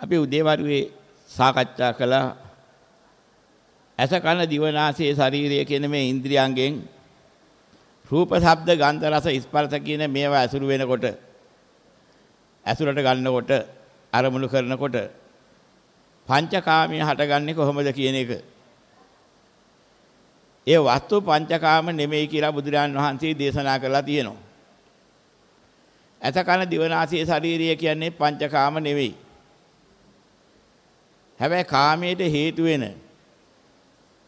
අපි උදේවරුේ සාකච්ඡා කළා ඇස කන දිව නාසය ශරීරය කියන මේ ඉන්ද්‍රියයන්ගෙන් රූප ශබ්ද ගන්ධ රස ස්පර්ශ කියන මේවා ඇසුරු වෙනකොට ඇසුරට ගන්නකොට අරමුණු කරනකොට පංචකාමයේ හටගන්නේ කොහොමද කියන එක ඒ වස්තු පංචකාම නෙමෙයි කියලා බුදුරජාන් වහන්සේ දේශනා කරලා තියෙනවා. ඇත කන දිවනාසය ශරීරය කියන්නේ පංචකාම නෙවෙයි. හැබැයි කාමයට හේතු වෙන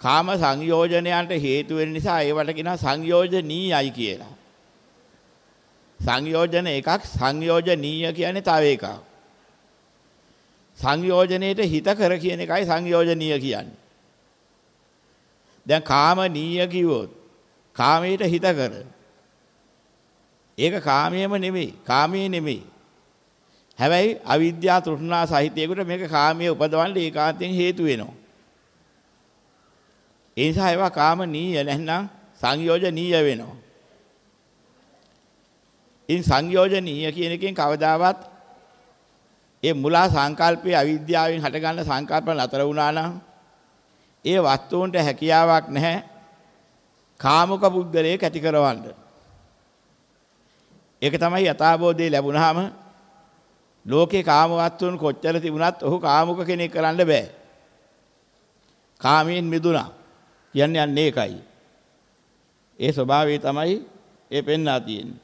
කාම සංයෝජනයන්ට හේතු වෙන නිසා ඒවට කියනවා සංයෝජනීයයි කියලා. සංයෝජන එකක් සංයෝජනීය කියන්නේ තව එකක්. සංයෝජනයේට හිත කර කියන එකයි සංයෝජනීය කියන්නේ. දැන් කාමනීය කිව්වොත් කාමයට හිත කර. ඒක කාමයේම නෙමෙයි, කාමයේ නෙමෙයි. හැබැයි අවිද්‍යාව තෘෂ්ණා සහිතයකට මේක කාමයේ උපදවන්න ඒකාන්තයෙන් හේතු වෙනවා. ඒ නිසා ඒවා කාමනීය නැත්නම් සංයෝජනීය වෙනවා. ඉන් සංයෝජනීය කියන එකෙන් කවදාවත් ඒ මුලා සංකල්පයේ අවිද්‍යාවෙන් හටගන්න සංකල්ප නතර වුණා නම් ඒ වස්තුන්ට හැකියාවක් නැහැ කාමක පුද්ගලයෙක් ඇති කරවන්න. ඒක තමයි යථාබෝධය ලැබුණාම ලෝකේ කාම වස්තුන් කොච්චර තිබුණත් ඔහු කාමුක කෙනෙක් කරන්න බෑ. කාමයෙන් මිදුණා. කියන්නේ යන්නේ ඒකයි. ඒ ස්වභාවය තමයි ඒ පෙන්වා තියෙන්නේ.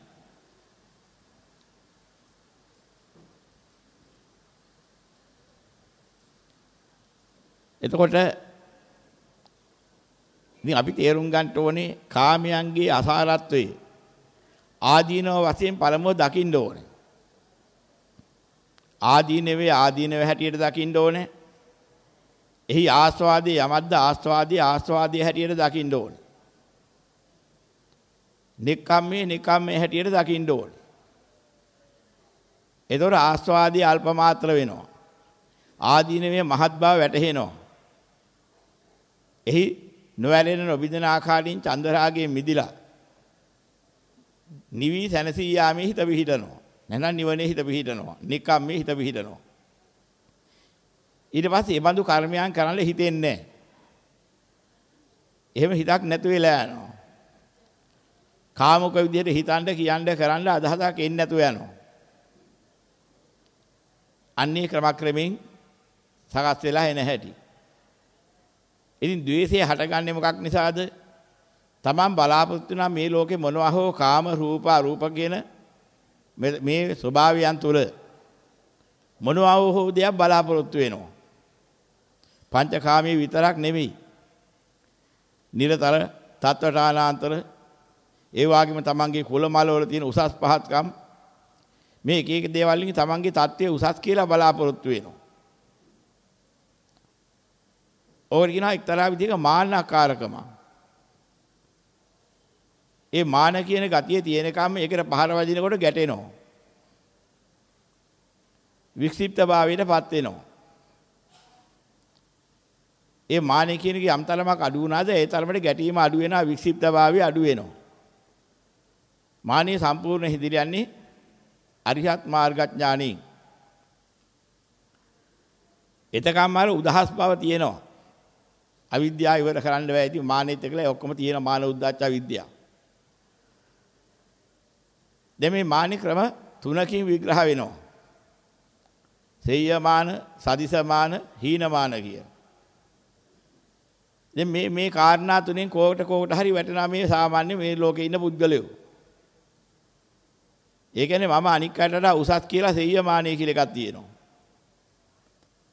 එතකොට ඉතින් අපි තේරුම් ගන්න ඕනේ කාමයන්ගේ අසාරත්වය ආදීනව වශයෙන් පළමුව දකින්න ඕනේ. ආදීනවේ ආදීනව හැටියට දකින්න ඕනේ. එහි ආස්වාදයේ යමද්ද ආස්වාදයේ ආස්වාදයේ හැටියට දකින්න ඕනේ. නික්කම්මේ නික්කම්මේ හැටියට දකින්න ඕනේ. ඒතොර ආස්වාදයේ අල්ප මාත්‍ර වෙනවා. ආදීනවේ මහත් බව වැටහෙනවා. එහි නොවැළෙන නොබිදෙන ආකාරයෙන් චන්දරාගයේ මිදිලා නිවි සැනසී යාමේ හිත පිහිටනවා. නැත්නම් නිවනේ හිත පිහිටනවා. නිකම්මේ හිත පිහිටනවා. ඊට පස්සේ මේ බඳු කර්මයන් කරන්න හිතෙන්නේ නැහැ. එහෙම හිතක් නැතු වෙලා යනවා. කාමක විදිහට හිතන්න කියන්න කරන්න අදහසක් එන්නේ නැතුව යනවා. අන්නේ ක්‍රමක්‍රමෙන් සකස් වෙලා එන හැටි. ඉතින් द्वේෂය හටගන්නේ මොකක් නිසාද? Taman බලාපොරොත්තු වෙනා මේ ලෝකේ මොනවා හෝ කාම රූප අරූප කියන මේ ස්වභාවයන් තුල මොනවා හෝ දෙයක් බලාපොරොත්තු වෙනවා. පංචකාමයේ විතරක් නෙමෙයි. නිරතර තත්වඨානාන්තර ඒ වගේම තමන්ගේ කුල මල වල තියෙන උසස් පහත්කම් මේ එක එක දේවල් වලින් තමන්ගේ தත්ත්වය උසස් කියලා බලාපොරොත්තු වෙනවා. ඕකට කියනවා එක්තරා විදිහක මාන්නකාරකම. ඒ මාන කියන ගතිය තියෙනකම් ඒකට පහර වදිනකොට ගැටෙනවා. වික්ෂිප්තභාවයටපත් වෙනවා. ඒ මානෙ කියන එක යම් තරමක් අඩු වුණාද ඒ තරමට ගැටීම අඩු වෙනවා වික්ෂිප්තභාවය අඩු වෙනවා. මානිය සම්පූර්ණ හිදිරියන්නේ අරිහත් මාර්ගඥානෙන්. එතකම් අර උදහස් බව තියෙනවා. අවිද්‍යාව ඉවර කරන්න බෑ. ඉතින් මානෙත් එක්කලා ඔක්කොම තියෙන මාන උද්දච්ච අවිද්‍යාව. දැන් මේ මාන ක්‍රම තුනකින් විග්‍රහ වෙනවා. සෙය්‍යමාන, සදිසමාන, හීනමාන කිය. දැන් මේ මේ කාරණා තුනෙන් කෝකට කෝකට හරි වැටෙනා මේ සාමාන්‍ය මේ ලෝකේ ඉන්න පුද්ගලයෝ. ඒ කියන්නේ මම අනික් අයට වඩා උසස් කියලා සෙය්‍යමානය කියලා එකක් තියෙනවා.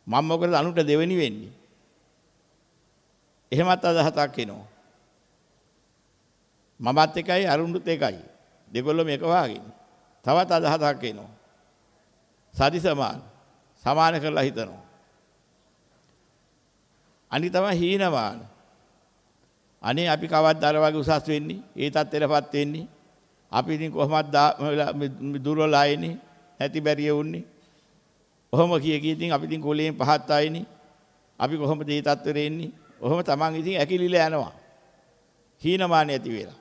මම මොකද අනුට දෙවෙනි වෙන්නේ? එහෙමත් අදහසක් එනවා. මමත් එකයි අරුණුත් එකයි. දෙගොල්ලෝ මේක වාගෙන. තවත් අදහසක් එනවා. සදි සමාන. සමාන කරලා හිතනවා. අනිත් තමයි හීනමාන. අනේ අපි කවද්ද අර වගේ උසස් වෙන්නේ? ඒ තත්ත්වෙටපත් වෙන්නේ? අපි ඉතින් කොහොමද දුර්වල ආයේනේ? නැති බැරිය උන්නේ? ඔහොම කිය කී ඉතින් අපි ඉතින් කුලයෙන් පහත් ආයේනේ? අපි කොහොමද මේ තත්ත්වෙට එන්නේ? ඔහොම තමන් ඉතින් ඇකිලිලා යනවා. හීනමාන ඇති වෙලා.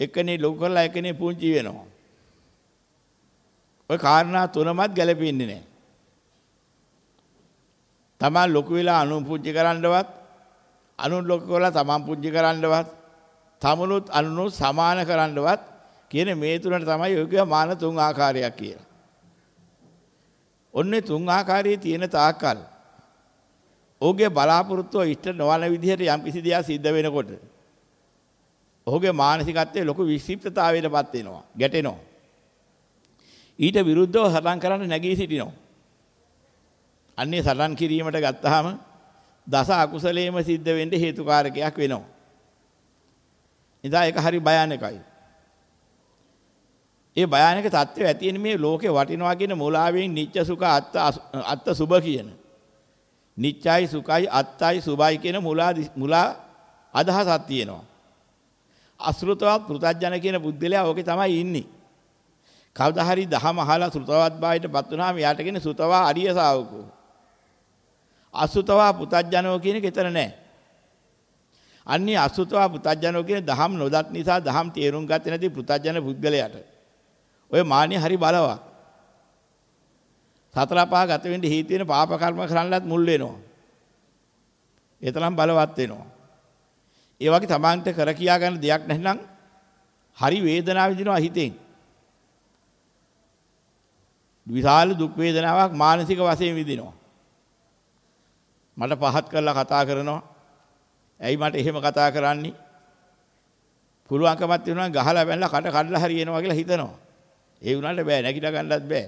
එකනේ ලොකු කරලා එකනේ පුංචි වෙනවා. ඔය කාරණා තුනමත් ගැලපෙන්නේ නැහැ. තමන් ලොකු වෙලා අනුන් පුංචි කරන්නවත් අනුන් ලොකු කරලා තමන් පුංචි කරන්නවත් තමනුත් අනුනුත් සමාන කරන්නවත් කියන මේ තුනට තමයි යෝග්‍ය මාන තුන් ආකාරයක් කියලා. ඔන්නේ තුන් ආකාරයේ තියෙන තාක්කල් ඔහුගේ බලාපොරොත්තුව ඉෂ්ට නොවන විදිහට යම් කිසි දෙයක් සිද්ධ වෙනකොට ඔහුගේ මානසිකත්වයේ ලොකු වික්ෂිප්තතාවයටපත් වෙනවා ගැටෙනවා. ඊට විරුද්ධව සටන් කරන්න නැගී සිටිනවා. අන්නේ සටන් කිරීමට ගත්තාම දස අකුසලයේම සිද්ධ වෙන්න හේතුකාරකයක් වෙනවා. ඉතින් ඒක හරි භයානකයි. ඒ භයානක தත්ත්වය ඇති මේ ලෝකේ වටිනවා කියන මූලාවෙන් නිච්ච සුඛ අත්ත අත්ත සුභ කියන. නිච්චයි සුඛයි අත්තයි සුභයි කියන මුලා මුලා අදහසක් තියෙනවා. අසෘතවත් පෘතජන කියන බුද්ධලයා ඕකේ තමයි ඉන්නේ. කවදා හරි දහම අහලා සෘතවත් භාවයටපත් වුණාම යාට කියන්නේ සෘතවා අරිය ශාවකෝ. අසෘතවා පුතජනෝ කියන එක එතන නැහැ. අන්නේ අසෘතවා පුතජනෝ කියන දහම් නොදත් නිසා දහම් තේරුම් ගත්තේ නැති පුතජන පුද්ගලයාට ඔය මානිය හරි බලවත්. සතර පහ ගත වෙන්න හේතු වෙන පාප කර්ම කරන්නත් මුල් වෙනවා. ඒ තරම් බලවත් වෙනවා. ඒ වගේ තමන්ට කර කියා ගන්න දෙයක් නැත්නම් හරි වේදනාව විඳිනවා හිතෙන්. විශාල දුක් වේදනාවක් මානසික වශයෙන් විඳිනවා. මට පහත් කරලා කතා කරනවා. ඇයි මට එහෙම කතා කරන්නේ? පුළුවන්කමක් තියෙනවා ගහලා බැලලා කට කඩලා හරියනවා කියලා හිතනවා. ඒ වුණාට බෑ නැගිට ගන්නත් බෑ.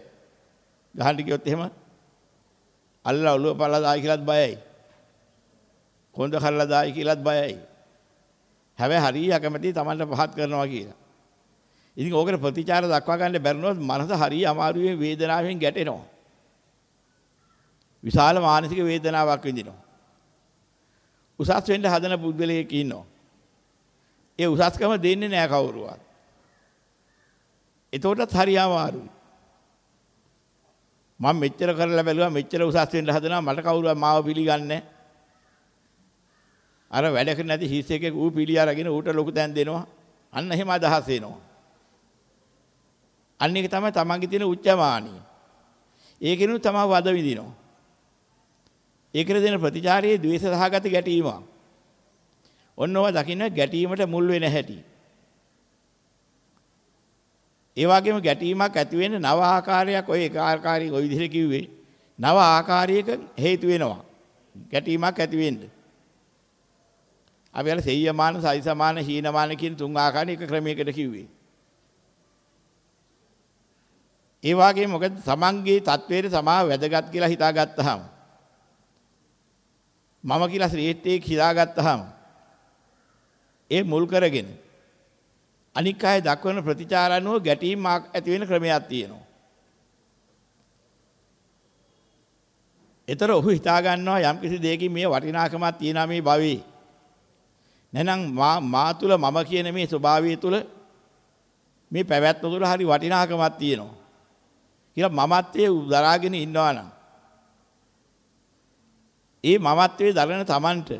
ගහන්න ගියොත් එහෙම අල්ලලා ඔළුව පල්ලා දායි කියලාත් බයයි. කොන්ද කරලා දායි කියලාත් බයයි. හැබැයි හරිය අකමැති Tamanට පහත් කරනවා කියලා. ඉතින් ඕකට ප්‍රතිචාර දක්වා ගන්න බැරිනොත් මනස හරිය අමාරුවේ වේදනාවෙන් ගැටෙනවා. විශාල මානසික වේදනාවක් විඳිනවා. උසස් වෙන්න හදන පුද්ගලයෙක් ඉන්නවා. ඒ උසස්කම දෙන්නේ නැහැ කවුරුවත්. එතකොටත් හරි අමාරුයි. මම මෙච්චර කරලා බැලුවා මෙච්චර උසස් වෙන්න හදනවා මට කවුරුවත් මාව පිළිගන්නේ අර වැඩ කර නැති හිස් එකේ ඌ පිළි අරගෙන ඌට ලොකු තැන් දෙනවා. අන්න එහෙම අදහස් එනවා. අන්න ඒක තමයි තමන්ගේ තියෙන උච්චමානිය ඒකිනුත් තමයි වද විඳිනවා. ඒකට දෙන ප්‍රතිචාරයේ ද්වේෂ සහගත ගැටීමක්. ඔන්නව දකින්න ගැටීමට මුල් වෙන හැටි. ඒ වගේම ගැටීමක් ඇති වෙන්න නව ආකාරයක් ඔය එක ආකාරයක ඔය විදිහට කිව්වේ නව ආකාරයක හේතු වෙනවා. ගැටීමක් ඇති වෙන්න. අපි අර සෙය්‍යමාන, සයිසමාන, හීනමාන කියන තුන් ආකාරණ එක ක්‍රමයකට කිව්වේ. ඒ වගේ මොකද තමන්ගේ தത്വයේ සමාව වැදගත් කියලා හිතාගත්තාම මම කියලා ශ්‍රේෂ්ඨයේ හිතාගත්තාම ඒ මුල් කරගෙන අනික් අය දක්වන ප්‍රතිචාර අනුව ගැටීම් ඇති වෙන ක්‍රමයක් තියෙනවා. ඒතර ඔහු හිතා ගන්නවා යම්කිසි දෙයකින් මේ වටිනාකමක් තියෙනවා මේ භවයේ නැනම් මා මා තුල මම කියන මේ ස්වභාවය තුල මේ පැවැත්ම තුල හරි වටිනාකමක් තියෙනවා. කියලා මමත්වයේ දරාගෙන ඉන්නවා නම් ඒ මමත්වයේ දරන Tamanට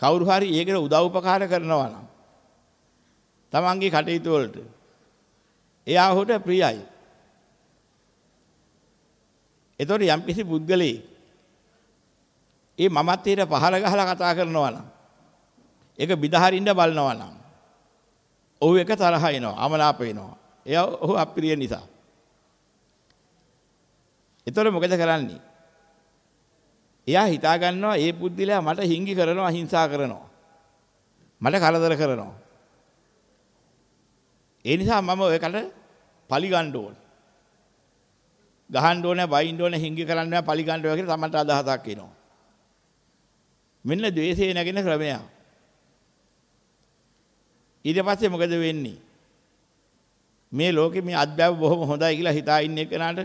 කවුරු හරි ඒකට උදව් උපකාර කරනවා නම් තමන්ගේ කටයුතු වලට. එයා ඔහුට ප්‍රියයි. එතකොට යම්කිසි පුද්ගලයෙක් ඒ මමත්වයට පහර ගහලා කතා කරනවා නම් ඒක බිදහරින්න බලනවා නම් ඔහු එක තරහ එනවා අමනාප වෙනවා. එයා ඔහු අප්‍රිය නිසා. එතකොට මොකද කරන්නේ? එයා හිතා ගන්නවා ඒ පුද්ගලයා මට හිංගි කරනවා අහිංසා කරනවා. මට කරදර කරනවා. ඒ නිසා මම ඔයකට පලි ගන්න ඕන. ගහන්න ඕනේ, බයින්න ඕනේ, හිංගි කරන්න ඕනේ, පලි ගන්න ඕනේ කියලා තමන්ට අදහසක් එනවා. මෙන්න द्वේෂය නැගෙන ක්‍රමයක්. ඊට පස්සේ මොකද වෙන්නේ? මේ ලෝකේ මේ අධ්‍යාප බොහොම හොඳයි කියලා හිතා ඉන්න එකනට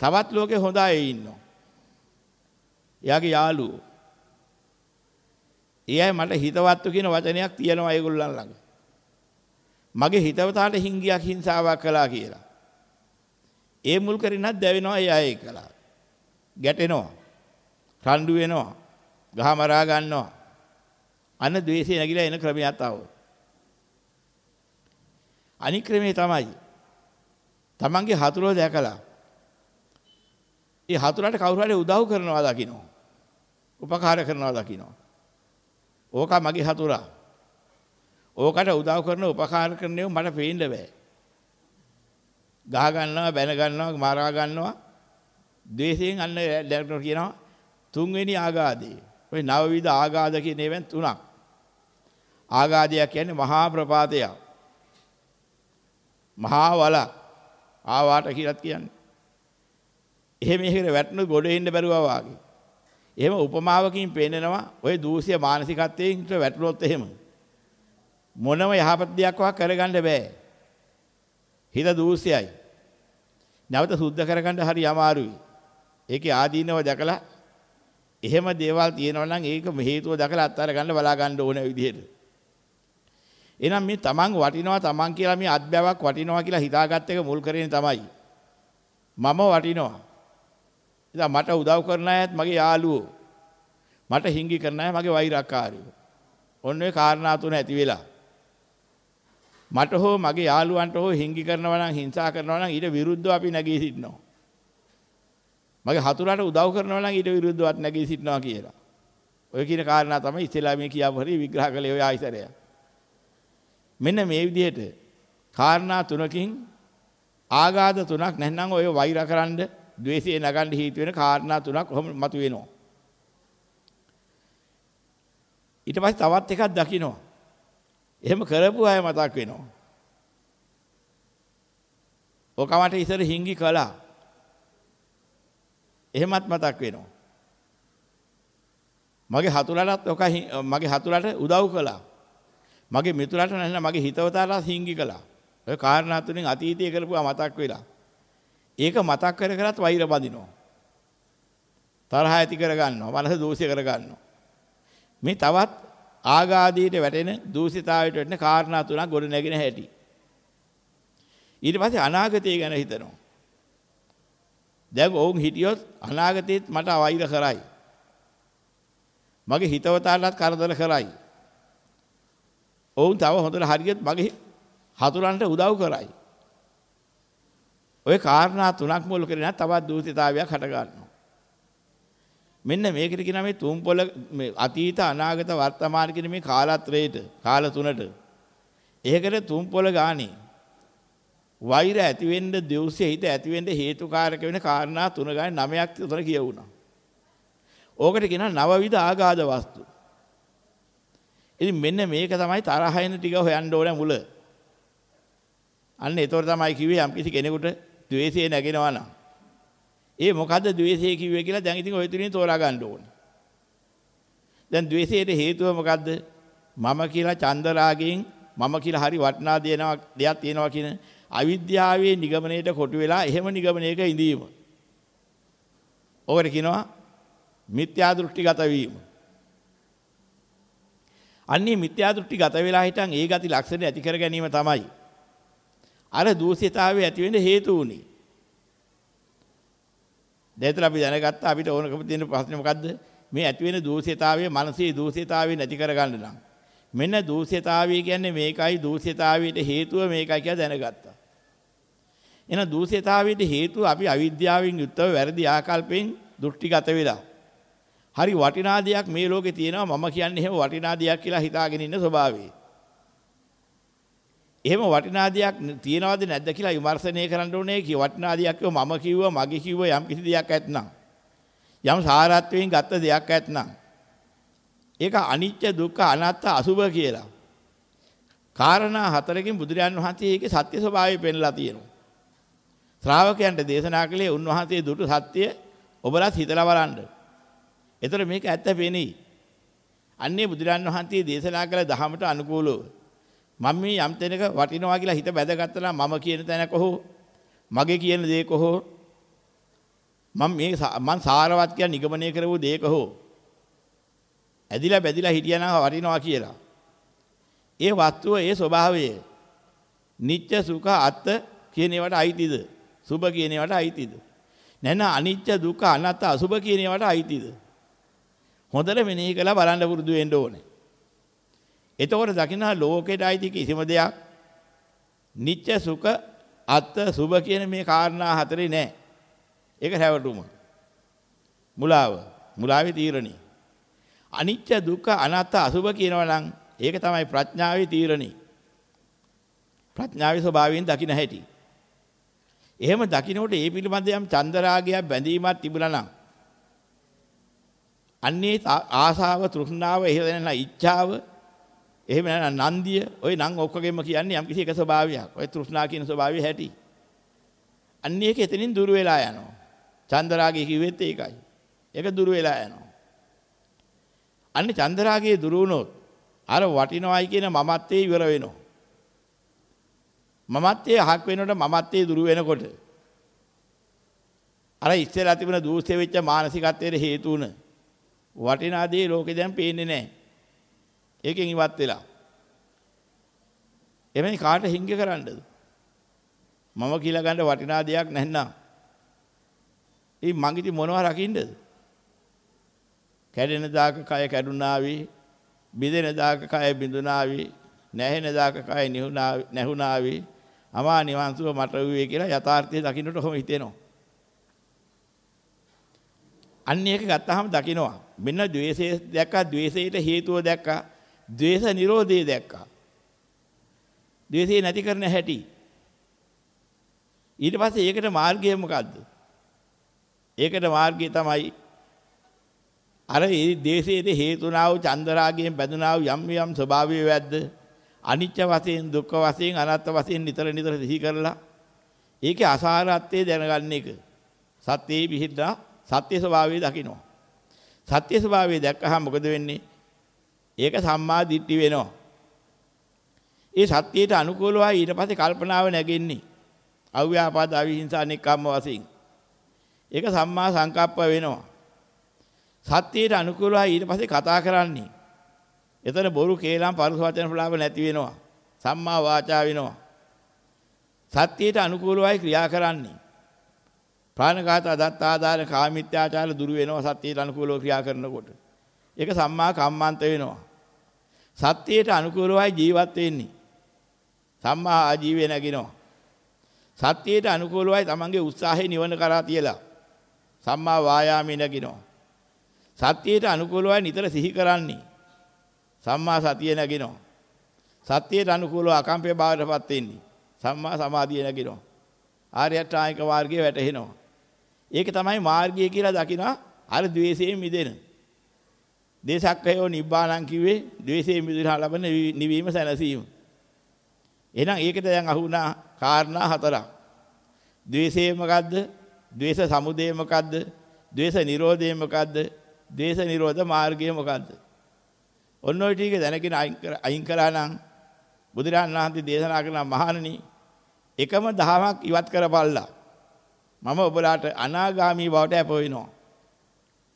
තවත් ලෝකේ හොඳ අය ඉන්නවා. එයාගේ යාළුවෝ. ඒ අය මට හිතවත්තු කියන වචනයක් තියෙනවා ඒගොල්ලන් ළඟ. මගේ හිතවතට හිංගියක් හිංසාවක් කළා කියලා. ඒ මුල් කරිනත් දැවෙනවා ඒ අය කියලා. ගැටෙනවා. රණ්ඩු වෙනවා. ගහමරා ගන්නවා. අන්න ද්වේෂය නැగిලා එන ක්‍රමයක් ආවෝ. අනික් ක්‍රමේ තමයි තමන්ගේ හතුරෝ දැකලා ඒ හතුරට කවුරු හරි උදව් කරනවා දකින්න. උපකාර කරනවා දකින්නවා. ඕක මගේ හතුරා. ඕකට උදව් කරන උපකාර කරන්නේ මට පේන්න බෑ. ගහ ගන්නවා, බැන ගන්නවා, මරා ගන්නවා. ද්වේෂයෙන් අන්න දැක්නොත් කියනවා තුන්වෙනි ආගාදේ. ඔය නවවිධ ආගාද කියන ඒවෙන් තුනක්. ආගාදයක් කියන්නේ මහා ප්‍රපාතයක්. මහා වලක්. ආවාට කියලාත් කියන්නේ. එහෙම එහෙකට වැටුණු ගොඩ එන්න බැරුවා වාගේ. එහෙම උපමාවකින් පෙන්නනවා ඔය දූෂ්‍ය මානසිකත්වයෙන් වැටුනොත් එහෙම. මොනම යහපත් දෙයක් වා කරගන්න බෑ. හිත දූෂ්‍යයි. නැවත සුද්ධ කරගන්න හරි අමාරුයි. ඒකේ ආදීනව දැකලා එහෙම දේවල් තියෙනවා නම් ඒක හේතුව දැකලා අත්හැර ගන්න බලා ගන්න ඕන විදිහට. එහෙනම් මේ තමන් වටිනවා තමන් කියලා මේ අත්බැවක් වටිනවා කියලා හිතාගත්ත එක මුල් කරගෙන තමයි. මම වටිනවා. ඉතින් මට උදව් කරන අයත් මගේ යාළුවෝ. මට හිඟි කරන අය මගේ වෛරක්කාරයෝ. ඔන්න ඔය කාරණා තුන ඇති වෙලා. මට හෝ මගේ යාළුවන්ට හෝ හිඟි කරනවා නම් හිංසා කරනවා නම් ඊට විරුද්ධව අපි නැගී සිටිනවා. මගේ හතුරට උදව් කරනවා නම් ඊට විරුද්ධවත් නැගී සිටිනවා කියලා. ඔය කියන කාරණා තමයි ඉස්සෙල්ලා මේ කියාපු හරි විග්‍රහ කළේ ඔය ආයතරය. මෙන්න මේ විදිහට කාරණා තුනකින් ආගාද තුනක් නැත්නම් ඔය වෛරකරනද ද්වේෂය නගන්න හේතු වෙන කාරණා තුනක් කොහොම මතුවෙනවා. ඊට පස්සේ තවත් එකක් දකින්නවා. එහෙම කරපු අය මතක් වෙනවා. ඔකමට ඉස්සර හිංගි කළා. එහෙමත් මතක් වෙනවා. මගේ හතුරටත් ඔක මගේ හතුරට උදව් කළා. මගේ මිතුරට නැහැන මගේ හිතවතට සිංගි කළා. ඔය කාරණා තුනෙන් අතීතයේ කරපුවා මතක් වෙලා. ඒක මතක් කර කරත් වෛර බඳිනවා. තරහ ඇති කර ගන්නවා. මනස දෝෂය කර ගන්නවා. මේ තවත් ආගාදීට වැටෙන දූෂිතාවයට වැටෙන කාරණා තුනක් ගොඩ නැගෙන හැටි. ඊට පස්සේ අනාගතය ගැන හිතනවා. දැන් ඔවුන් හිටියොත් අනාගතයේත් මට වෛර කරයි. මගේ හිතවතටත් කරදර කරයි. ඔවුන් තව හොඳට හරියට මගේ හතුරන්ට උදව් කරයි. ওই කාරණා තුනක් මුල් කරගෙන තවත් දූෂිතාවයක් හට ගන්නවා. මෙන්න මේකට කියනවා මේ තුන් පොළ මේ අතීත අනාගත වර්තමාන කියන මේ කාලත්‍රයේට කාල තුනට. ඒකට තුන් පොළ ගානේ වෛර ඇති වෙන්න දෙව්සේ හිත ඇති වෙන්න හේතුකාරක වෙන කාරණා තුන ගානේ නවයක් තුන කියවුණා. ඕකට කියනවා නවවිධ ආගාද වස්තු. ඉතින් මෙන්න මේක තමයි තරහ එන ටික හොයන්න ඕනේ මුල. අන්න ඒතොර තමයි කිව්වේ යම් කිසි කෙනෙකුට ද්වේෂය නැගෙනවා නම්. ඒ මොකද්ද ද්වේෂය කිව්වේ කියලා දැන් ඉතින් ඔය තුලින් තෝරා ගන්න ඕනේ. දැන් ද්වේෂයට හේතුව මොකද්ද? මම කියලා චන්දරාගයෙන් මම කියලා හරි වටිනා දෙනවා දෙයක් තියෙනවා කියන අවිද්‍යාවේ නිගමනයේට කොටු වෙලා එහෙම නිගමනයක ඉඳීම. ඕකට කියනවා මිත්‍යා දෘෂ්ටිගත වීම. අන්නේ මිත්‍යා දෘෂ්ටි ගත වෙලා හිටන් ඒ ගති ලක්ෂණ ඇති කර ගැනීම තමයි. අර දූෂිතාවයේ ඇති වෙන්න හේතු උනේ. දැන් අපි දැනගත්ත අපිට ඕනකම තියෙන ප්‍රශ්නේ මොකද්ද? මේ ඇති වෙන දූෂිතාවයේ මනසේ දූෂිතාවය නැති කරගන්න නම්. මෙන්න දූෂිතාවය කියන්නේ මේකයි දූෂිතාවයට හේතුව මේකයි කියලා දැනගත්තා. එහෙනම් දූෂිතාවයට හේතුව අපි අවිද්‍යාවෙන් යුක්තව වැරදි ආකල්පෙන් දෘෂ්ටිගත වෙලා හරි වටිනා දෙයක් මේ ලෝකේ තියෙනවා මම කියන්නේ එහෙම වටිනා දෙයක් කියලා හිතාගෙන ඉන්න ස්වභාවය. එහෙම වටිනා දෙයක් තියනවද නැද්ද කියලා විමර්ශනය කරන්න ඕනේ කි වටිනා දෙයක් කිව්ව මම කිව්ව මගේ කිව්ව යම් කිසි දෙයක් ඇත්නම් යම් සාරත්වයෙන් ගත්ත දෙයක් ඇත්නම් ඒක අනිත්‍ය දුක්ඛ අනාත්ත අසුභ කියලා. කාරණා හතරකින් බුදුරජාන් වහන්සේ ඒකේ සත්‍ය ස්වභාවය පෙන්ලා තියෙනවා. ශ්‍රාවකයන්ට දේශනා කළේ උන්වහන්සේ දුටු සත්‍ය ඔබලත් හිතලා බලන්න. එතකොට මේක ඇත්ත පෙනෙයි. අන්නේ බුදුරන් වහන්සේ දේශනා කළ දහමට අනුකූලව මම මේ යම් තැනක වටිනවා කියලා හිත බැදගත්තා නම් මම කියන තැනක හෝ මගේ කියන දේක හෝ මම මේ මං සාරවත් කියලා නිගමනය කරපු දේක හෝ ඇදිලා බැදිලා හිටියනම් වටිනවා කියලා. ඒ වස්තුව ඒ ස්වභාවය නිත්‍ය සුඛ අත්ත කියන ඒවාට අයිතිද? සුභ කියන ඒවාට අයිතිද? නැන අනිත්‍ය දුක්ඛ අනාත්ත අසුභ කියන ඒවාට අයිතිද? හොඳට මෙනෙහි කරලා බලන්න පුරුදු වෙන්න ඕනේ. එතකොට දකින්න ලෝකෙට අයිති කිසිම දෙයක් නිත්‍ය සුඛ අත්ත සුභ කියන මේ කාරණා හතරේ නැහැ. ඒක හැවටුම. මුලාව. මුලාවේ තීරණي. අනිත්‍ය දුක්ඛ අනාත්ම අසුභ කියනවා නම් ඒක තමයි ප්‍රඥාවේ තීරණේ. ප්‍රඥාවේ ස්වභාවයෙන් දකින්න හැටි. එහෙම දකින්නකොට ඒ පිළිබඳ යම් චන්දරාගයක් බැඳීමක් තිබුණා නම් අන්නේ ආසාව තෘෂ්ණාව එහෙම නැත්නම් ඉච්ඡාව එහෙම නැත්නම් නන්දිය ඔය නම් ඔක්කොගෙම කියන්නේ යම් කිසි එක ස්වභාවයක්. ඔය තෘෂ්ණා කියන ස්වභාවය හැටි. අන්නේ ඒක එතනින් දුර වෙලා යනවා. චන්දරාගය කිව්වෙත් ඒකයි. ඒක දුර වෙලා යනවා. අන්නේ චන්දරාගයේ දුර වුණොත් අර වටිනවයි කියන මමත්වයේ ඉවර වෙනවා. මමත්වයේ අහක් වෙනකොට මමත්වයේ දුර වෙනකොට අර ඉස්සෙල්ලා තිබුණ දූෂ්‍ය වෙච්ච මානසිකත්වයට හේතු වුණ වටිනා දේ ලෝකේ දැන් පේන්නේ නැහැ. ඒකෙන් ඉවත් වෙලා. එමෙයි කාට හිංග කරන්නද? මම කියලා ගන්න වටිනා දෙයක් නැත්නම්. ඒ මංගිති මොනවා රකින්නද? කැඩෙන දාක කය කැඩුනාවි, බිඳෙන දාක කය බිඳුනාවි, නැහෙන දාක කය නැහුනාවි, අමා නිවන් සුව මට වූයේ කියලා යථාර්ථය දකින්නට ඔහොම හිතෙනවා. අන්න ඒක ගත්තාම දකිනවා. මෙන්න द्वේෂය දැක්කා, द्वේෂයට හේතුව දැක්කා, द्वේෂ නිරෝධය දැක්කා. द्वේෂය නැති කරන හැටි. ඊට පස්සේ ඒකට මාර්ගය මොකද්ද? ඒකට මාර්ගය තමයි අර ඒ දේශයේද හේතුනා වූ චන්දරාගයෙන් බැඳුනා වූ යම් යම් ස්වභාවය වැද්ද අනිත්‍ය වශයෙන් දුක්ඛ වශයෙන් අනාත්ම වශයෙන් නිතර නිතර සිහි කරලා ඒකේ අසාරත්වය දැනගන්න එක සත්‍යයේ විහිදලා සත්‍ය ස්වභාවය දකිනවා සත්‍ය ස්වභාවය දැක්කහම මොකද වෙන්නේ ඒක සම්මා දිට්ඨි වෙනවා ඒ සත්‍යයට අනුකූලවයි ඊට පස්සේ කල්පනාව නැගෙන්නේ අව්‍යාපාද අවිහිංසා නික්කම්ම වශයෙන් ඒක සම්මා සංකප්ප වෙනවා සත්‍යයට අනුකූලව ඊට පස්සේ කතා කරන්නේ. එතන බොරු කේලම් පරුස වචන ප්‍රලාප නැති වෙනවා. සම්මා වාචා වෙනවා. සත්‍යයට අනුකූලවයි ක්‍රියා කරන්නේ. ප්‍රාණඝාත අදත්තාදාන කාමිත්‍යාචාර දුරු වෙනවා සත්‍යයට අනුකූලව ක්‍රියා කරනකොට. ඒක සම්මා කම්මන්ත වෙනවා. සත්‍යයට අනුකූලවයි ජීවත් වෙන්නේ. සම්මා ආජීවය නැගිනවා. සත්‍යයට අනුකූලවයි තමන්ගේ උත්සාහය නිවන කරා තියලා. සම්මා වායාමී නැගිනවා. සත්‍යයට අනුකූලවයි නිතර සිහි කරන්නේ. සම්මා සතිය නැගිනවා. සත්‍යයට අනුකූලව අකම්පේ භාවයටපත් වෙන්නේ. සම්මා සමාධිය නැගිනවා. ආර්ය අෂ්ටාංගික මාර්ගයේ වැටහෙනවා. ඒක තමයි මාර්ගය කියලා දකිනවා අර द्वේෂයෙන් මිදෙන. දේශක්ඛයෝ නිබ්බාණං කිව්වේ द्वේෂයෙන් මිදුණා ලබන නිවීම සැනසීම. එහෙනම් ඒකට දැන් අහුණා කාරණා හතරක්. द्वේෂය මොකද්ද? द्वේෂ සමුදය මොකද්ද? द्वේෂ නිරෝධය මොකද්ද? ද්වේෂ නිරෝධ මාර්ගය මොකද්ද? ඔන්න ඔය ටික දැනගෙන අයින් කරා නම් බුදුරජාණන් වහන්සේ දේශනා කරන මහණනි එකම දහමක් ඉවත් කරපල්ලා. මම ඔබලාට අනාගාමී බවට අප වෙනවා.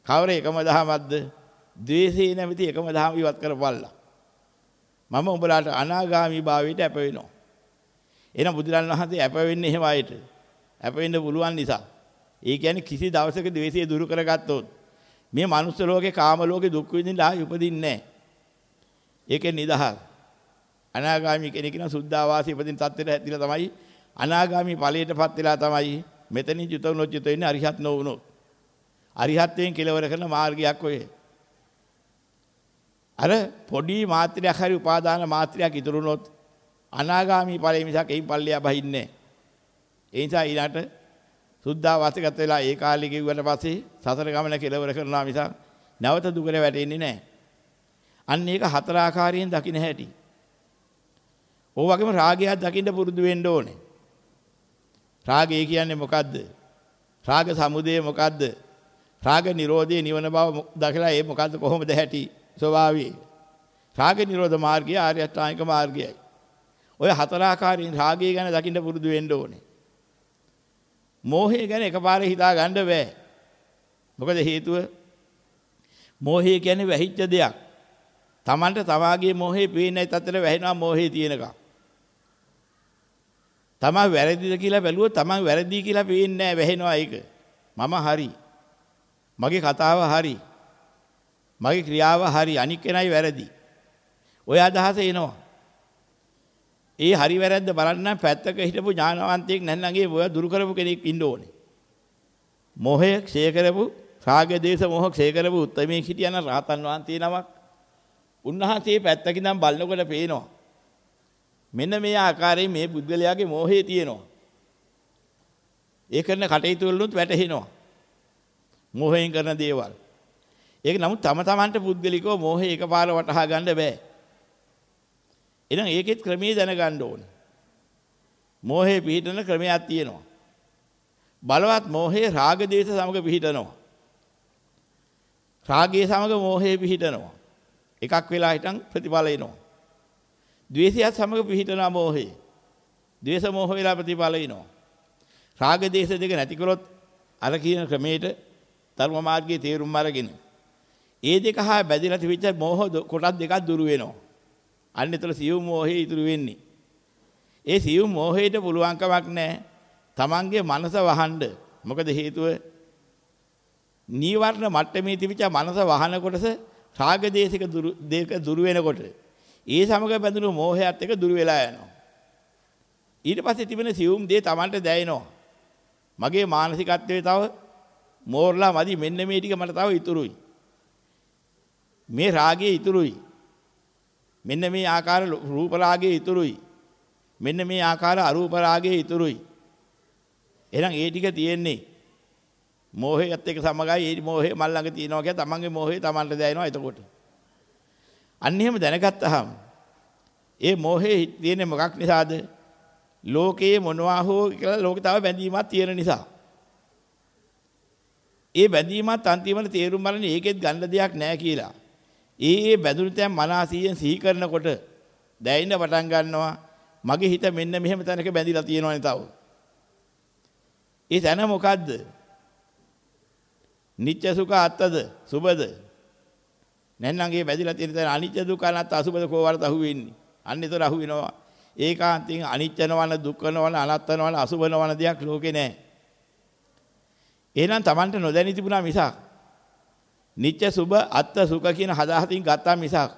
කවර එකම දහමක්ද? ද්වේෂේ නැමැති එකම දහම ඉවත් කරපල්ලා. මම ඔබලාට අනාගාමී භාවයට අප වෙනවා. එහෙනම් බුදුරජාණන් වහන්සේ අප වෙන්නේ එහෙම අයට. අප වෙන්න පුළුවන් නිසා. ඒ කියන්නේ කිසි දවසක ද්වේෂය දුරු කරගත්තොත් මේ මනුස්ස ලෝකේ කාම ලෝකේ දුක් විඳින්න ආයි උපදින්නේ නැහැ. ඒකෙන් නිදහස්. අනාගාමී කෙනෙක් නම් සුද්ධාවාසී උපදින තත්ත්වයට ඇතිලා තමයි අනාගාමී ඵලයටපත් වෙලා තමයි මෙතනින් චුත වුණොත් චුත වෙන්නේ අරිහත් නොවුනොත්. අරිහත්යෙන් කෙලවර කරන මාර්ගයක් ඔය. අර පොඩි මාත්‍රයක් හරි උපාදාන මාත්‍රයක් ඉතුරු වුණොත් අනාගාමී ඵලෙ මිසක් එයින් පල්ලිය බහින්නේ නැහැ. ඒ නිසා ඊළාට සුද්ධාවාසගත වෙලා ඒ කාලේ කිව්වට පස්සේ සසර ගමන කෙලවර කරනවා මිසක් නැවත දුකට වැටෙන්නේ නැහැ. අන්න ඒක හතර ආකාරයෙන් දකින්න හැටි. ඕ වගේම රාගයක් දකින්න පුරුදු වෙන්න ඕනේ. රාගය කියන්නේ මොකද්ද? රාග සමුදය මොකද්ද? රාග නිරෝධයේ නිවන බව දකලා ඒ මොකද්ද කොහොමද හැටි ස්වභාවය. රාග නිරෝධ මාර්ගය ආර්ය අෂ්ටාංගික මාර්ගයයි. ඔය හතර ආකාරයෙන් රාගය ගැන දකින්න පුරුදු වෙන්න ඕනේ. මෝහය ගැන එකපාරේ හිතා ගන්න බෑ. මොකද හේතුව මෝහය කියන්නේ වැහිච්ච දෙයක්. Tamanට තමාගේ මෝහේ පේන්නේ නැති අතර වැහෙනවා මෝහේ තියෙනකම්. තමන් වැරදිද කියලා බැලුවොත් තමන් වැරදි කියලා පේන්නේ නැහැ වැහෙනවා ඒක. මම හරි. මගේ කතාව හරි. මගේ ක්‍රියාව හරි අනික් කෙනයි වැරදි. ඔය අදහස එනවා. ඒ හරි වැරද්ද බලන්න පැත්තක හිටපු ඥානවන්තයෙක් නැත්නම් ඒ ඔය දුරු කරපු කෙනෙක් ඉන්න ඕනේ. මොහය ක්ෂය කරපු රාග දේශ මොහ ක්ෂය කරපු උත්මේ හිටියන රහතන් වහන්සේ නමක්. උන්වහන්සේ පැත්තකින් නම් බලනකොට පේනවා. මෙන්න මේ ආකාරයෙන් මේ පුද්ගලයාගේ මෝහය තියෙනවා. ඒ කරන කටයුතු වලුත් වැටහෙනවා. මෝහයෙන් කරන දේවල්. ඒක නමුත් තම තමන්ට පුද්ගලිකව මෝහය එකපාර වටහා ගන්න බෑ. එහෙනම් ඒකෙත් ක්‍රමයේ දැනගන්න ඕනේ. මෝහේ පිහිටන ක්‍රමයක් තියෙනවා. බලවත් මෝහේ රාග දේශ සමග පිහිටනවා. රාගයේ සමග මෝහේ පිහිටනවා. එකක් වෙලා හිටන් ප්‍රතිඵල එනවා. ද්වේෂයත් සමග පිහිටන මෝහේ. ද්වේෂ මෝහ වෙලා ප්‍රතිඵල එනවා. රාග දේශ දෙක නැති කරොත් අර කියන ක්‍රමයට ධර්ම මාර්ගයේ තේරුම් අරගෙන ඒ දෙක හා බැඳිලා තිබිච්ච මෝහ කොටස් දෙකක් දුරු වෙනවා. අන්න ඒතර සියුම් මෝහේ ඉතුරු වෙන්නේ. ඒ සියුම් මෝහයට පුළුවන්කමක් නැහැ. Tamange මනස වහන්න. මොකද හේතුව නීවරණ මට්ටමේ තිබිච්ච මනස වහන කොටස රාග දේශික දුරු දෙක දුරු වෙනකොට ඒ සමග බැඳුණු මෝහයත් එක දුරු වෙලා යනවා. ඊට පස්සේ තිබෙන සියුම් දේ Tamanට දැනෙනවා. මගේ මානසිකත්වයේ තව මෝරලා මදි මෙන්න මේ ටික මට තව ඉතුරුයි. මේ රාගයේ ඉතුරුයි. මෙන්න මේ ආකාර රූප රාගයේ ඉතුරුයි. මෙන්න මේ ආකාර අරූප රාගයේ ඉතුරුයි. එහෙනම් ඒ ටික තියෙන්නේ මෝහයත් එක්ක සමගයි ඒ මෝහය මල් ළඟ තියෙනවා කියලා තමන්ගේ මෝහය තමන්ට දැනෙනවා එතකොට. අන්න එහෙම දැනගත්තාම ඒ මෝහේ තියෙන්නේ මොකක් නිසාද? ලෝකයේ මොනවා හෝ කියලා ලෝකේ තව බැඳීමක් තියෙන නිසා. ඒ බැඳීමත් අන්තිමට තේරුම් බලන්නේ ඒකෙත් ගන්න දෙයක් නැහැ කියලා. ඒ ඒ බැඳුණු තැන් මනසියෙන් සිහි කරනකොට දැයින්න පටන් ගන්නවා මගේ හිත මෙන්න මෙහෙම තැනක බැඳිලා තියෙනවනේ තව. ඒ තැන මොකද්ද? නිත්‍ය සුඛ අත්තද සුබද? නැත්නම් ඒ බැඳිලා තියෙන තැන අනිත්‍ය දුක්ඛ අනාත්ම අසුබද කෝවරත අහු වෙන්නේ. අන්න ඒතර අහු වෙනවා. ඒකාන්තයෙන් අනිත්‍ය නවන දුක්ඛ නවන අනාත්ම නවන අසුබ නවන දෙයක් ලෝකේ නැහැ. එහෙනම් Tamanට නොදැනී තිබුණා මිසක් නිත්‍ය සුබ අත්ත සුඛ කියන හදාහතින් ගත්තා මිසක්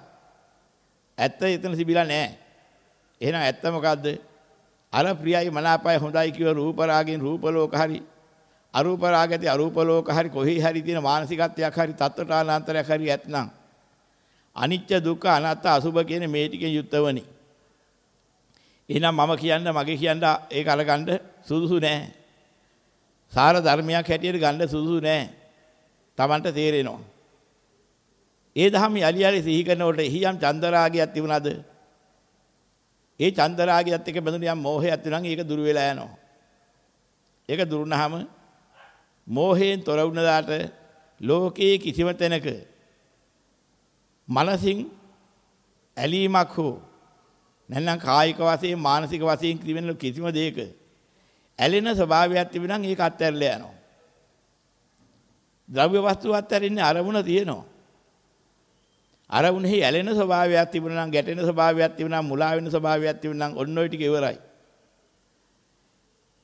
ඇත්ත එතන තිබිලා නැහැ. එහෙනම් ඇත්ත මොකද්ද? අර ප්‍රියයි මනාපයි හොඳයි කියව රූප රාගෙන් රූප ලෝක හරි අරූප රාගති අරූප ලෝක හරි කොහේ හරි තියෙන මානසිකත්වයක් හරි තත්ත්වතානාන්තරයක් හරි ඇත්නම් අනිත්‍ය දුක්ඛ අනාත්ම අසුභ කියන මේ ටිකෙන් යුක්තවනි. එහෙනම් මම කියන්න මගේ කියන්න ඒක අරගන්න සුදුසු නෑ. සාර ධර්මයක් හැටියට ගන්න සුදුසු නෑ. Tamanට තේරෙනවා. ඒ දහම යලි යලි සිහි කරනකොට හියම් චන්දරාගයක් තිබුණාද? ඒ චන්දරාගයත් එක්ක බඳුන යම් මෝහයක් තියෙනවා ඒක දුර වෙලා යනවා. ඒක දුරුනහම මෝහයෙන් තොර වුණාට ලෝකයේ කිසිම තැනක මනසින් ඇලීමක් හෝ නැත්නම් කායික වශයෙන් මානසික වශයෙන් කිසිම කිසිම දෙයක ඇලෙන ස්වභාවයක් තිබෙනම් ඒක අත්හැරලා යනවා. ද්‍රව්‍ය වස්තු අත්හැරින්නේ අරමුණ තියෙනවා. අරමුණෙහි ඇලෙන ස්වභාවයක් තිබුණා නම් ගැටෙන ස්වභාවයක් තිබුණා නම් මුලා වෙන ස්වභාවයක් තිබුණා නම් ඔන්න ඔය ටික ඉවරයි.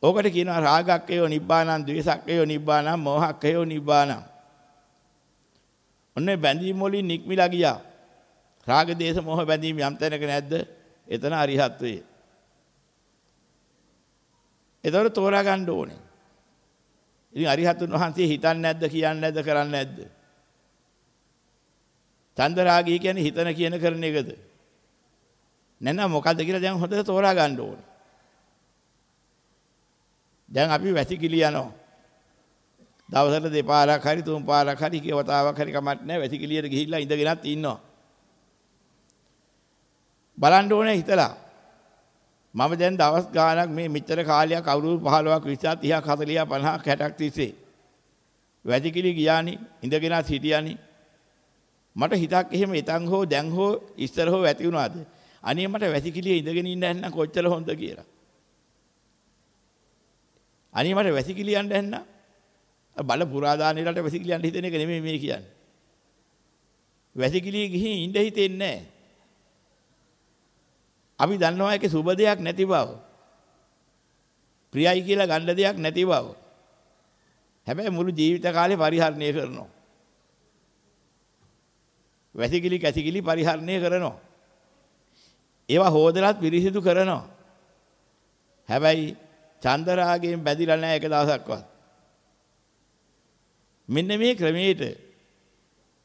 ඕකට කියනවා රාගක්කයෝ නිබ්බානං ද්වේෂක්කයෝ නිබ්බානං මෝහක්කයෝ නිබ්බානං. ඔන්නේ බැඳීම් වලින් නික්මිලා ගියා. රාග දේශ මොහ බැඳීම් යම් තැනක නැද්ද? එතන අරිහත්වේ. ඒතර තෝරා ගන්න ඕනේ. ඉතින් අරිහතුන් වහන්සේ හිතන්නේ නැද්ද කියන්නේ නැද්ද කරන්නේ නැද්ද? චන්දරාගී කියන්නේ හිතන කියන කරන එකද? නැත්නම් මොකද්ද කියලා දැන් හොඳට තෝරා ගන්න ඕනේ. දැන් අපි වැසිකිලි යනවා. දවසට දෙපාරක් හරි තුන් පාරක් හරි කවතාවක් හරි කමක් නැහැ. වැසිකිලියට ගිහිල්ලා ඉඳගෙනත් ඉන්නවා. බලන්න ඕනේ හිතලා. මම දැන් දවස් ගාණක් මේ මෙච්චර කාලයක් අවුරුදු 15ක් 20ක් 30ක් 40ක් 50ක් 60ක් තිස්සේ වැසිකිලි ගියානි ඉඳගෙනත් හිටියානි. මට හිතක් එහෙම ඉතන් හෝ දැන් හෝ ඉස්සර හෝ ඇති වුණාද? අනේ මට වැසිකිලියේ ඉඳගෙන ඉන්න හැන්න කොච්චර හොඳ කියලා. අනේ මට වැසිකිලි යන්න හැන්න බල පුරාදානෙලට වැසිකිලි යන්න හිතෙන එක නෙමෙයි මේ කියන්නේ. වැසිකිලි ගිහින් ඉඳ හිතෙන්නේ නැහැ. අපි දන්නවා ඒකේ සුබ දෙයක් නැති බව. ප්‍රියයි කියලා ගන්න දෙයක් නැති බව. හැබැයි මුළු ජීවිත කාලේ පරිහරණය කරනවා. වැසිකිලි කැසිකිලි පරිහරණය කරනවා. ඒවා හොදලත් පිරිසිදු කරනවා. හැබැයි චන්දරාගයෙන් බැඳිලා නැහැ එක දවසක්වත්. මෙන්න මේ ක්‍රමයට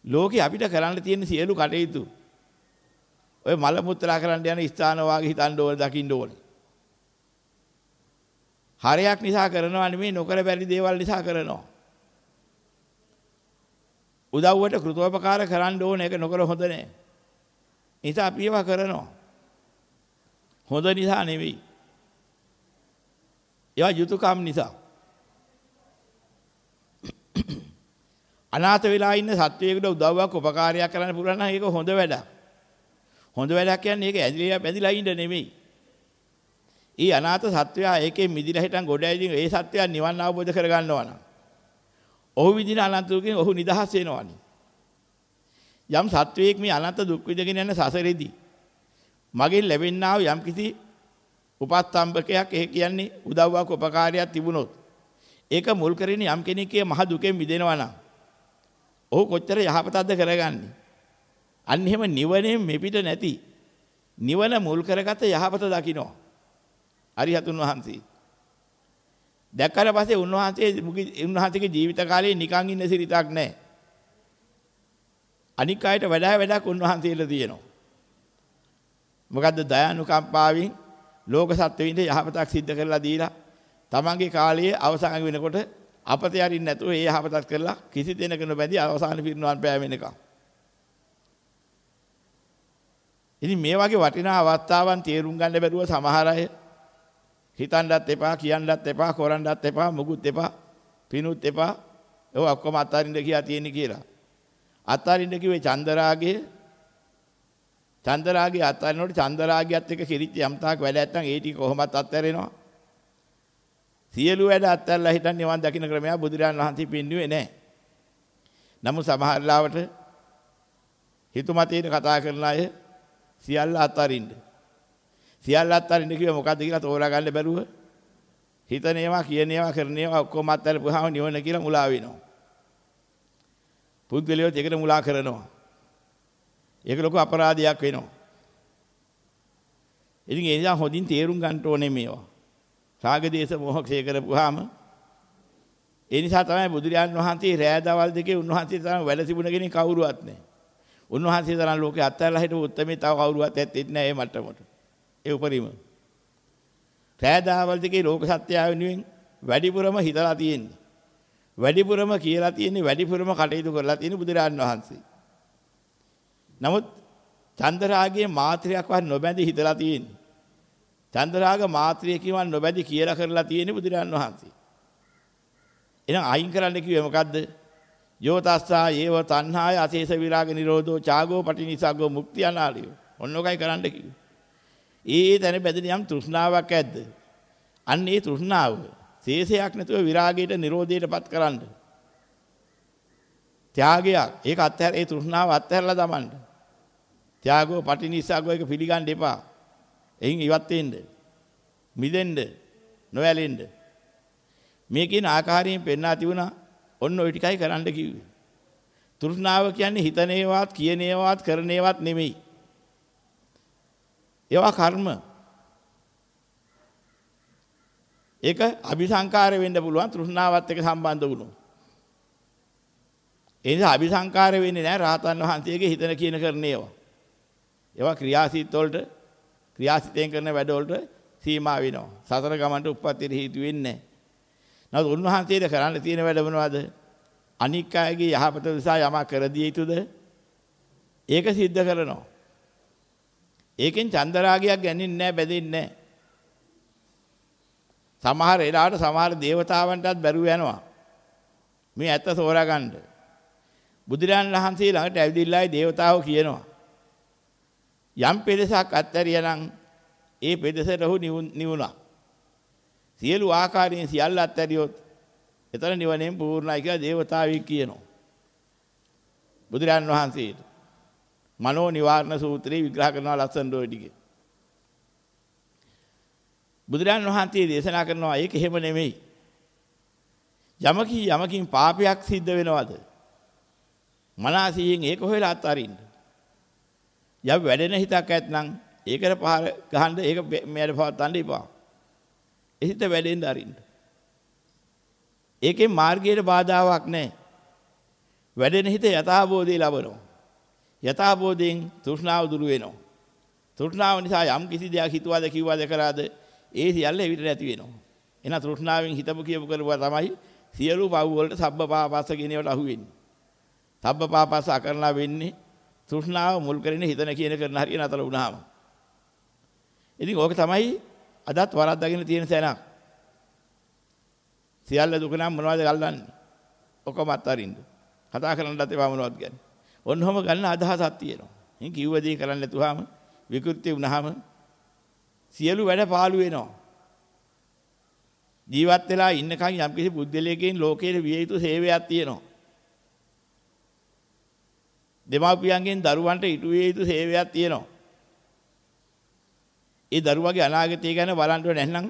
ලෝකේ අපිට කරන්න තියෙන සියලු කටයුතු ඔය මල මුත්‍රා කරන්න යන ස්ථාන වාගේ හිතන්න ඕන දකින්න ඕනේ. හරයක් නිසා කරනවා නෙමෙයි නොකර බැරි දේවල් නිසා කරනවා. උදව්වට කෘතෝපකාර කරන්න ඕන එක නොකර හොඳ නෑ. නිසා අපි ඒවා කරනවා. හොඳ නිසා නෙවෙයි. ඒවා යුතුයකම් නිසා. අනාථ වෙලා ඉන්න සත්වයකට උදව්වක් උපකාරයක් කරන්න පුළුවන් නම් ඒක හොඳ වැඩක්. හොඳ වැඩක් කියන්නේ ඒක ඇදිලා බැඳිලා ඉන්න නෙමෙයි. ඊ අනාථ සත්වයා ඒකේ මිදිලා හිටන් ගොඩ ඇවිදින් ඒ සත්වයා නිවන් අවබෝධ කරගන්නවා නම් ඔහු විඳින අනන්ත දුකින් ඔහු නිදහස් වෙනවානේ. යම් සත්වයෙක් මේ අනන්ත දුක් විඳගෙන යන සසරෙදී මගෙන් ලැබෙන්නා වූ යම් කිසි උපස්තම්භකයක් ඒ කියන්නේ උදව්වක් උපකාරයක් තිබුණොත් ඒක මුල් කරගෙන යම් කෙනෙක්ගේ මහ දුකෙන් මිදෙනවා නම් ඔහු කොච්චර යහපතක්ද කරගන්නේ අන්න එහෙම නිවනේ මෙපිට නැති නිවන මුල් කරගත යහපත දකින්න අරිහතුන් වහන්සේ දැක්කට පස්සේ උන්වහන්සේ උන්වහන්සේගේ ජීවිත කාලේ නිකන් ඉන්න සිරිතක් නැහැ. අනික් අයට වඩා වැඩක් උන්වහන්සේලා තියෙනවා. මොකද්ද දයානුකම්පාවෙන් ලෝක සත්වෙින්ද යහපතක් සිද්ධ කරලා දීලා තමන්ගේ කාලයේ අවසන් වෙනකොට අපතේ අරින්න නැතුව ඒ යහපතක් කරලා කිසි දෙනක නොබැඳි අවසාන පිරිනුවන් පෑ වෙනකම්. ඉතින් මේ වගේ වටිනා අවස්ථාවන් තේරුම් ගන්න බැරුව සමහර අය හිතන්නත් එපා කියන්නත් එපා කරන්නත් එපා මුකුත් එපා පිනුත් එපා. ඒව ඔක්කොම අත්හරින්න කියලා තියෙන්නේ කියලා. අත්හරින්න කිව්වේ චන්දරාගයේ. චන්දරාගය අත්හරිනකොට චන්දරාගයත් එක්ක කිරිච්ච යම්තාක් වැඩ නැත්නම් ඒ ටික කොහොමත් අත්හැරෙනවා. සියලු වැඩ අත්හැරලා හිටන් නිවන් දකින්න ක්‍රමය බුදුරජාණන් වහන්සේ පෙන්වුවේ නැහැ නමුත් සමහර ලාවට හිතුමතේට කතා කරන අය සියල්ල අත්හරින්න සියල්ල අත්තරින්න කිව්ව මොකද්ද කියලා තෝරා ගන්න බැරුව හිතන ඒවා කියන ඒවා කරන ඒවා ඔක්කොම අත්හැරපුවාම නිවන කියලා මුලා වෙනවා. පුද්ගලයෝ ඒකට මුලා කරනවා. ඒක ලොකු අපරාධයක් වෙනවා. ඉතින් ඒ නිසා හොඳින් තේරුම් ගන්න ඕනේ මේවා. රාගදේශ මොහක්ෂය කරපුවාම ඒ නිසා තමයි බුදුරජාන් වහන්සේ රෑ දවල් දෙකේ උන්වහන්සේ තරම් වැඩ තිබුණ කෙනෙක් කවුරුවත් නැහැ. උන්වහන්සේ තරම් ලෝකේ අත්හැරලා හිටපු උත්මේ තව කවුරුවත් ඇත්තේ නැහැ මේ මට්ටමට. ඒ උපරිම. රෑදාවල් දෙකේ ලෝක සත්‍යය වෙනුවෙන් වැඩිපුරම හිතලා තියෙන්නේ. වැඩිපුරම කියලා තියෙන්නේ වැඩිපුරම කටයුතු කරලා තියෙන්නේ බුදුරජාන් වහන්සේ. නමුත් චන්දරාගයේ මාත්‍රයක්වත් නොබැඳි හිතලා තියෙන්නේ. චන්දරාග මාත්‍රය කියවන් නොබැඳි කියලා කරලා තියෙන්නේ බුදුරජාන් වහන්සේ. එහෙනම් අයින් කරන්න කිව්වේ මොකද්ද? යෝතස්සා ඒව තණ්හාය අශේෂ විරාග නිරෝධෝ චාගෝ පටිනිසග්ගෝ මුක්තිය අනාලියෝ. ඔන්නෝකයි කරන්න කිව්වේ. ඒ තැන බැඳෙන යම් තෘෂ්ණාවක් ඇද්ද? අන්න ඒ තෘෂ්ණාව ශේෂයක් නැතුව විරාගයට නිරෝධයටපත් කරන්න. ත්‍යාගයක්. ඒක අත්හැර ඒ තෘෂ්ණාව අත්හැරලා දමන්න. ත්‍යාගෝ පටිනිස්සග්ගෝ එක පිළිගන්න එපා. එයින් ඉවත් වෙන්න. මිදෙන්න. නොවැළෙන්න. මේ කියන ආකාරයෙන් පෙන්වා තිබුණා ඔන්න ওই ටිකයි කරන්න කිව්වේ. තෘෂ්ණාව කියන්නේ හිතන ඒවාත් කියන ඒවාත් කරන ඒවාත් නෙමෙයි. ඒවා කර්ම. ඒක අபிසංකාර වෙන්න පුළුවන් තෘෂ්ණාවත් එක්ක සම්බන්ධ වුණොත්. ඒ නිසා අபிසංකාර වෙන්නේ නැහැ රහතන් වහන්සේගේ හිතන කියන කරන ඒවා. ඒවා ක්‍රියාසිත වලට ක්‍රියාසිතෙන් කරන වැඩ වලට සීමා වෙනවා. සතර ගමන්ට උප්පත්තියට හේතු වෙන්නේ නැහැ. නමුත් උන්වහන්සේට කරන්න තියෙන වැඩ මොනවද? අනික් අයගේ යහපත නිසා යමක් කර දිය යුතුද? ඒක සිද්ධ කරනවා. ඒකෙන් චන්දරාගයක් ගැනින්නේ නැහැ බැඳෙන්නේ නැහැ. සමහර වෙලාවට සමහර දේවතාවන්ටත් බැරුව යනවා. මේ ඇත්ත සෝරා ගන්න. බුදුරජාණන් වහන්සේ ළඟට ඇවිදින්නයි දේවතාවෝ කියනවා. යම් පෙදසක් අත්හැරියනම් ඒ පෙදසට ඔහු නිවුණා. සියලු ආකාරයෙන් සියල්ල අත්හැරියොත් එතන නිවනෙන් පූර්ණයි කියලා දේවතාවෙක් කියනවා. බුදුරජාණන් වහන්සේට මනෝ නිවාරණ සූත්‍රයේ විග්‍රහ කරනවා ලස්සන ඩෝයි ටිකේ. බුදුරන් වහන්සේ දේශනා කරනවා ඒක එහෙම නෙමෙයි. යමකී යමකින් පාපයක් සිද්ධ වෙනවද? මනසියෙන් ඒක හොයලා අත්හරින්න. යම් වැඩෙන හිතක් ඇත්නම් ඒකට පහර ගහන්න ඒක මෙයට පවත්තන්න එපා. එහිත වැඩෙන්න අරින්න. ඒකේ මාර්ගයේ බාධාවක් නැහැ. වැඩෙන හිත යථාබෝධය ලබනවා. යථාබෝධයෙන් තෘෂ්ණාව දුරු වෙනවා. තෘෂ්ණාව නිසා යම් කිසි දෙයක් හිතුවාද කිව්වාද කරාද ඒ සියල්ල එවිට නැති වෙනවා. එහෙනම් තෘෂ්ණාවෙන් හිතපු කියපු කරුවා තමයි සියලු පව් වලට සබ්බ පාපස්ස කියන ඒවාට අහු වෙන්නේ. සබ්බ පාපස්ස අකරණා වෙන්නේ තෘෂ්ණාව මුල් කරගෙන හිතන කියන කරන හරිය නතර වුණාම. ඉතින් ඕක තමයි අදත් වරද්දාගෙන තියෙන තැනක්. සියල්ල දුක නම් මොනවද ගල්ලන්නේ? ඔකම අත්හරින්න. කතා කරන්නත් ඒවා මොනවද කියන්නේ. ඔන්නෝම ගන්න අදහසක් තියෙනවා. ඉතින් කිව්ව දේ කරන්නේ නැතුවම විකෘති වුණාම සියලු වැඩ පාළු වෙනවා. ජීවත් වෙලා ඉන්නකන් යම්කිසි බුද්ධලයකින් ලෝකයේ විය යුතු සේවයක් තියෙනවා. දෙමාපියන්ගෙන් දරුවන්ට ඉටු විය යුතු සේවයක් තියෙනවා. ඒ දරුවගේ අනාගතය ගැන බලන්න ඕනේ නැත්නම්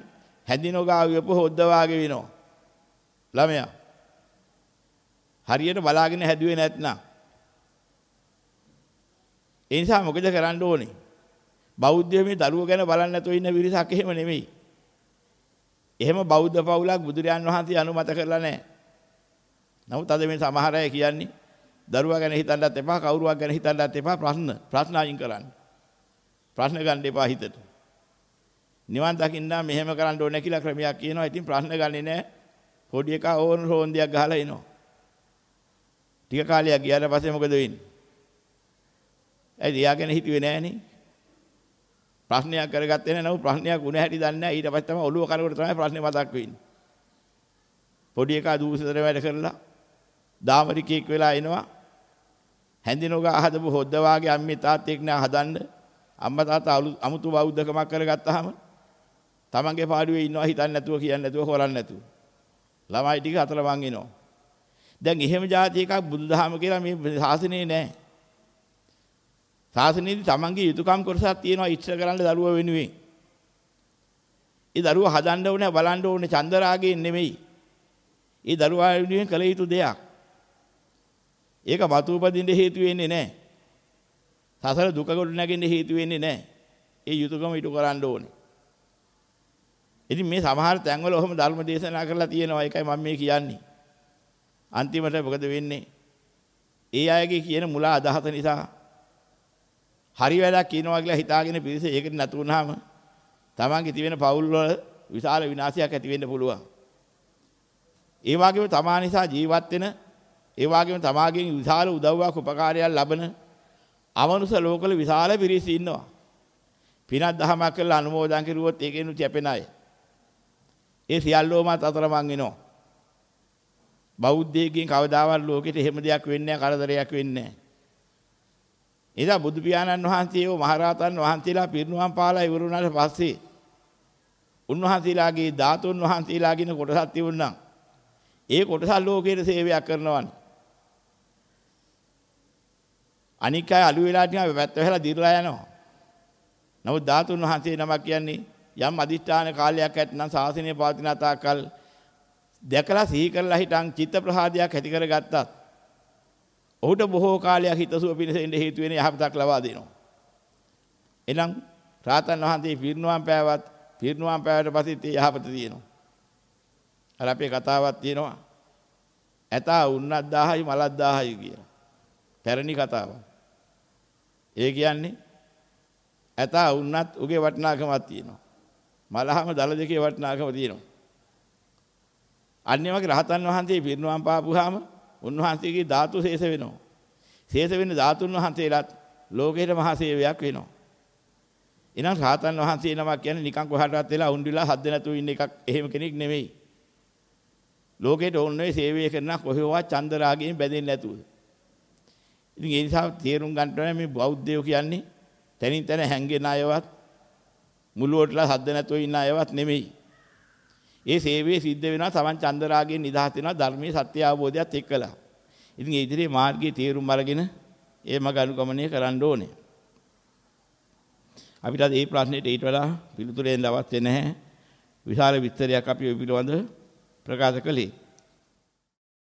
හැදිනෝගා වියපු හොද්ද වාගේ වෙනවා. ළමයා. හරියට බලාගෙන හැදුවේ නැත්නම් ඒ නිසා මොකද කරන්න ඕනේ? බෞද්ධයෝ මේ දරුවෝ ගැන බලන්නේ නැතුව ඉන්න විරිසක් එහෙම නෙමෙයි. එහෙම බෞද්ධ පවුලක් බුදුරයන් වහන්සේ අනුමත කරලා නැහැ. නමුත් අද මේ සමහර අය කියන්නේ දරුවා ගැන හිතන්නත් එපා කවුරුවක් ගැන හිතන්නත් එපා ප්‍රශ්න ප්‍රශ්න අයින් කරන්න. ප්‍රශ්න ගන්න එපා හිතට. නිවන් දකින්න මෙහෙම කරන්න ඕනේ කියලා ක්‍රමයක් කියනවා. ඉතින් ප්‍රශ්න ගන්නේ නැහැ. පොඩි එකා ඕන රෝන්දියක් ගහලා එනවා. ටික කාලයක් ගියාට පස්සේ මොකද වෙන්නේ? ඇයි එයා ගැන හිතුවේ නැහනේ. ප්‍රශ්නයක් කරගත්තේ නැහැ නමුත් ප්‍රශ්නයක් වුණ හැටි දන්නේ නැහැ. ඊට පස්සේ තමයි ඔළුව කරකට තමයි ප්‍රශ්නේ මතක් වෙන්නේ. පොඩි එකා දූෂිතර වැඩ කරලා දාමරිකෙක් වෙලා එනවා. හැඳිනෝග හදපු හොද්ද වාගේ අම්මේ තාත්තෙක් නා හදන්න. අම්මා තාත්තා අමුතු බෞද්ධකමක් කරගත්තාම තමන්ගේ පාඩුවේ ඉන්නවා හිතන්නේ නැතුව කියන්නේ නැතුව හොරන්නේ නැතුව. ළමයි ටික අතලමන් එනවා. දැන් එහෙම જાති එකක් බුදුදහම කියලා මේ ශාසනයේ නැහැ. ශාසනයේදී තමන්ගේ යුතුයකම් කොටසක් තියෙනවා ඉච්ඡා කරන්න දරුවා වෙනුවෙන්. ඒ දරුවා හදන්න ඕනේ බලන්න ඕනේ චන්දරාගයෙන් නෙමෙයි. ඒ දරුවා වෙනුවෙන් කළ යුතු දෙයක්. ඒක මතු උපදින්න හේතු වෙන්නේ නැහැ. සසර දුක කොට නැගෙන්න හේතු වෙන්නේ නැහැ. ඒ යුතුයකම ඊට කරන්න ඕනේ. ඉතින් මේ සමහර තැන්වල ඔහොම ධර්ම දේශනා කරලා තියෙනවා. ඒකයි මම මේ කියන්නේ. අන්තිමට මොකද වෙන්නේ? ඒ අයගේ කියන මුලා අදහස නිසා හරි වැඩක් කියනවා කියලා හිතාගෙන පිරිස ඒකට නැතු වුනහම තමන්ගේ තිබෙන පවුල් වල විශාල විනාශයක් ඇති වෙන්න පුළුවන්. ඒ වගේම තමා නිසා ජීවත් වෙන ඒ වගේම තමාගෙන් විශාල උදව්වක් උපකාරයක් ලබන අමනුෂ ලෝකවල විශාල පිරිස ඉන්නවා. පිනක් දහමක් කරලා අනුමෝදන් කෙරුවොත් ඒකෙනු යැපෙන අය. ඒ සියල්ලෝමත් අතරමං වෙනවා. බෞද්ධයෙක්ගෙන් කවදාවත් ලෝකෙට එහෙම දෙයක් වෙන්නේ නැහැ කරදරයක් වෙන්නේ නැහැ. එදා බුදු පියාණන් වහන්සේ වූ මහරහතන් වහන්සේලා පිරිනුවම් පාලා ඉවර වුණාට පස්සේ උන්වහන්සේලාගේ ධාතුන් වහන්සේලාගෙන කොටසක් තිබුණා. ඒ කොටස ලෝකයේ සේවයක් කරනවානේ. අනික් අය අලු වෙලා නිකන් වැත්ත වෙලා දිරලා යනවා. නමුත් ධාතුන් වහන්සේ නමක් කියන්නේ යම් අදිෂ්ඨාන කාලයක් ඇතනම් ශාසනය පවතින තාකල් දැකලා සිහි කරලා හිටන් චිත්ත ප්‍රහාදයක් ඇති කරගත්තත් ඔහුට බොහෝ කාලයක් හිතසුව පිණිස ඉඳ හේතු වෙන යහපතක් ලබා දෙනවා. එනම් රාතන් වහන්සේ පිරිනුවම් පෑවත් පිරිනුවම් පෑවට පස්සෙත් යහපත තියෙනවා. අර අපේ කතාවක් තියෙනවා. ඇතා උන්නත් 1000යි මලක් 1000යි කියලා. පැරණි කතාවක්. ඒ කියන්නේ ඇතා උන්නත් උගේ වටිනාකමක් තියෙනවා. මලහම දල දෙකේ වටිනාකම තියෙනවා. අන්නේ වගේ රහතන් වහන්සේ පිරිනුවම් පාපුවාම උන්වහන්සේගේ ධාතු ශේෂ වෙනවා. ශේෂ වෙන ධාතුන් වහන්සේලාත් ලෝකේට මහා සේවයක් වෙනවා. එහෙනම් රහතන් වහන්සේ නමක් කියන්නේ නිකන් කොහටවත් වෙලා උන්ඩිලා හද්ද නැතුව ඉන්න එකක් එහෙම කෙනෙක් නෙමෙයි. ලෝකේට ඕනේ සේවය කරන කොහෙවත් චන්දරාගයෙන් බැඳෙන්නේ නැතුව. ඉතින් ඒ නිසා තේරුම් ගන්න ඕනේ මේ බෞද්ධයෝ කියන්නේ තනින් තන හැංගෙන අයවත් මුළුවටලා හද්ද නැතුව ඉන්න අයවත් නෙමෙයි. ඒ සේවයේ සිද්ධ වෙනවා Taman චන්දරාගයෙන් නිදහස් වෙනවා ධර්මයේ සත්‍ය අවබෝධයත් එක්කලා. ඉතින් ඒ ඉදිරියේ මාර්ගයේ තේරුම් අරගෙන ඒ මඟ අනුගමනය කරන්න ඕනේ. අපිට මේ ප්‍රශ්නෙට ඊට වඩා පිළිතුරු දෙන්න අවශ්‍ය නැහැ. විශාල විස්තරයක් අපි ඔය පිළිබඳව ප්‍රකාශ කළේ.